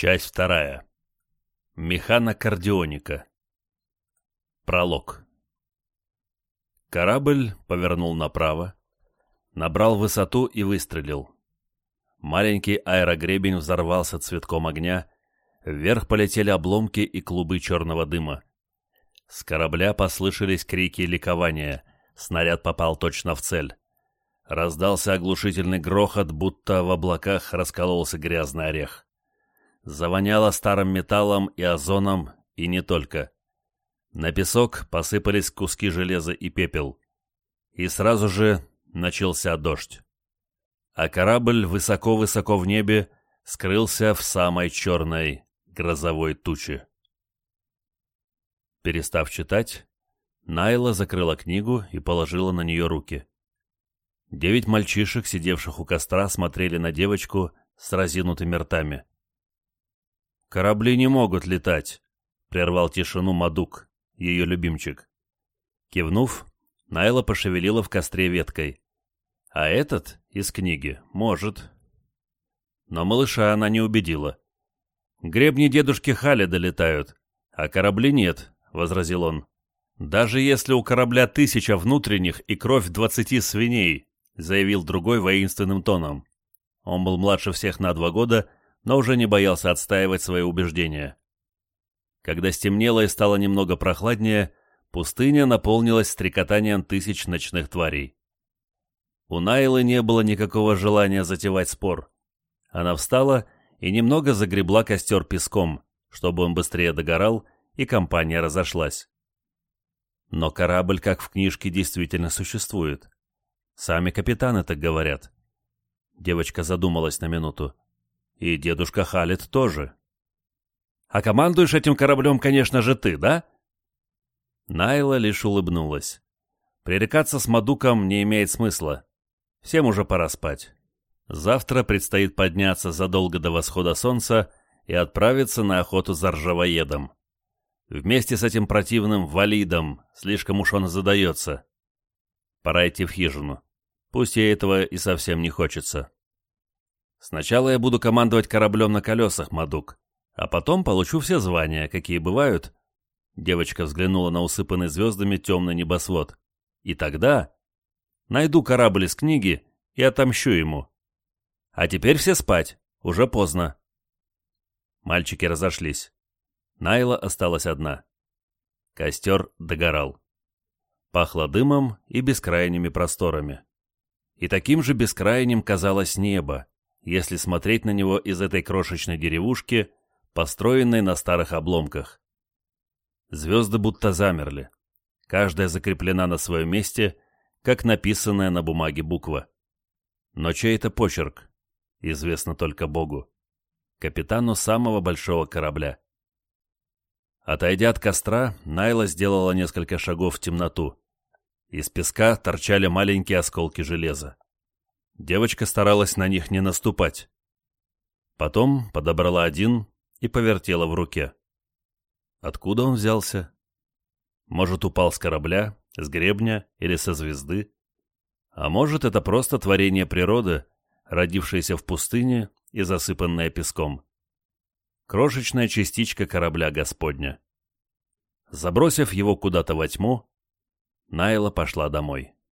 Часть вторая. Механокардионика. Пролог. Корабль повернул направо, набрал высоту и выстрелил. Маленький аэрогребень взорвался цветком огня, вверх полетели обломки и клубы черного дыма. С корабля послышались крики ликования, снаряд попал точно в цель. Раздался оглушительный грохот, будто в облаках раскололся грязный орех. Завоняло старым металлом и озоном, и не только. На песок посыпались куски железа и пепел. И сразу же начался дождь. А корабль высоко-высоко в небе скрылся в самой черной грозовой туче. Перестав читать, Найла закрыла книгу и положила на нее руки. Девять мальчишек, сидевших у костра, смотрели на девочку с разинутыми ртами. «Корабли не могут летать», — прервал тишину Мадук, ее любимчик. Кивнув, Найла пошевелила в костре веткой. «А этот из книги может». Но малыша она не убедила. «Гребни дедушки Хали долетают, а корабли нет», — возразил он. «Даже если у корабля тысяча внутренних и кровь двадцати свиней», — заявил другой воинственным тоном. Он был младше всех на два года но уже не боялся отстаивать свои убеждения. Когда стемнело и стало немного прохладнее, пустыня наполнилась стрекотанием тысяч ночных тварей. У Найлы не было никакого желания затевать спор. Она встала и немного загребла костер песком, чтобы он быстрее догорал, и компания разошлась. Но корабль, как в книжке, действительно существует. Сами капитаны так говорят. Девочка задумалась на минуту. И дедушка Халит тоже. А командуешь этим кораблем, конечно же, ты, да? Найла лишь улыбнулась. Пререкаться с Мадуком не имеет смысла. Всем уже пора спать. Завтра предстоит подняться задолго до восхода солнца и отправиться на охоту за ржавоедом. Вместе с этим противным валидом, слишком уж он задается. Пора идти в хижину. Пусть ей этого и совсем не хочется. Сначала я буду командовать кораблем на колесах, Мадук, а потом получу все звания, какие бывают. Девочка взглянула на усыпанный звездами темный небосвод. И тогда найду корабль из книги и отомщу ему. А теперь все спать, уже поздно. Мальчики разошлись. Найла осталась одна. Костер догорал. Пахло дымом и бескрайними просторами. И таким же бескрайним казалось небо, если смотреть на него из этой крошечной деревушки, построенной на старых обломках. Звезды будто замерли. Каждая закреплена на своем месте, как написанная на бумаге буква. Но чей это почерк? Известно только Богу. Капитану самого большого корабля. Отойдя от костра, Найла сделала несколько шагов в темноту. Из песка торчали маленькие осколки железа. Девочка старалась на них не наступать. Потом подобрала один и повертела в руке. Откуда он взялся? Может, упал с корабля, с гребня или со звезды? А может, это просто творение природы, родившееся в пустыне и засыпанное песком. Крошечная частичка корабля Господня. Забросив его куда-то во тьму, Найла пошла домой.